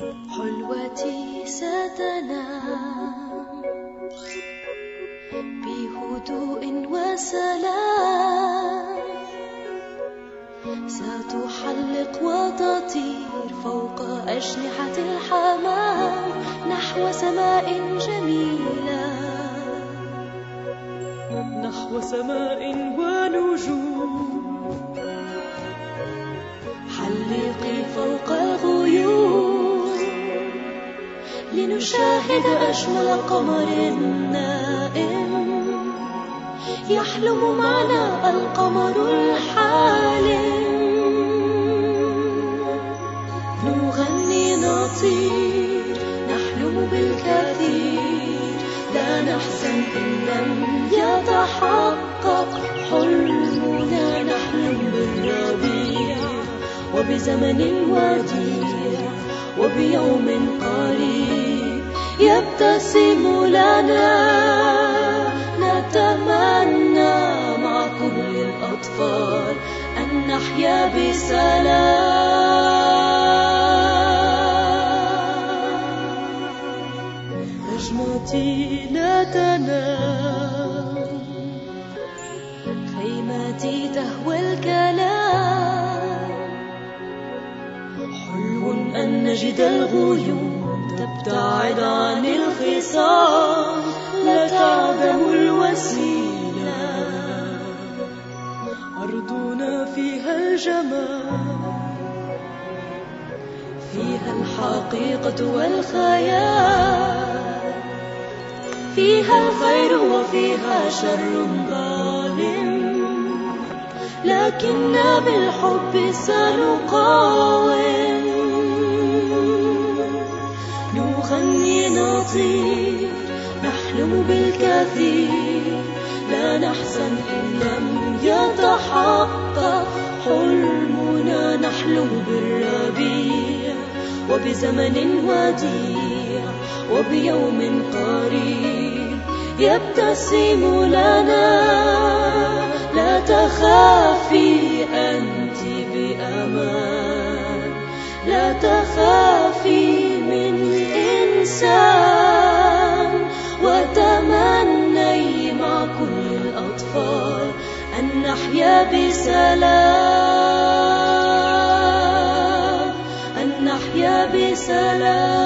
حلوتي ستنام بهدوء وسلام ستحلق وتطير فوق أجنحة الحمام نحو سماء جميلة. نحو سماء ونجوم. لنشاهد أجمل قمر نائم يحلم معنا القمر الحالم. نغني نطير نحلم بالكثير. لا نحزن إن لم يتحقق حلمنا. نحلم بالربيع وبزمن وديع وبيوم قريب يبتسم لنا. نتمنى مع كل الأطفال أن نحيا بسلام. نجمتي لا تنام. خيمتي تهوى الكلام. نجد الغيوم تبتعد عن الخصام لا تعدم الوسيلة. أرضنا فيها الجمال فيها الحقيقة والخيال. فيها الخير وفيها شر ظالم لكننا بالحب سنقاوم نحلم بالكثير لا نحزن إن لم يتحقق. حلمنا نحلم بالربيع وبزمن وديع وبيوم قريب يبتسم لنا. لا تخافي أنت بأمان لا تخافي بسلام أن نحيا بسلام.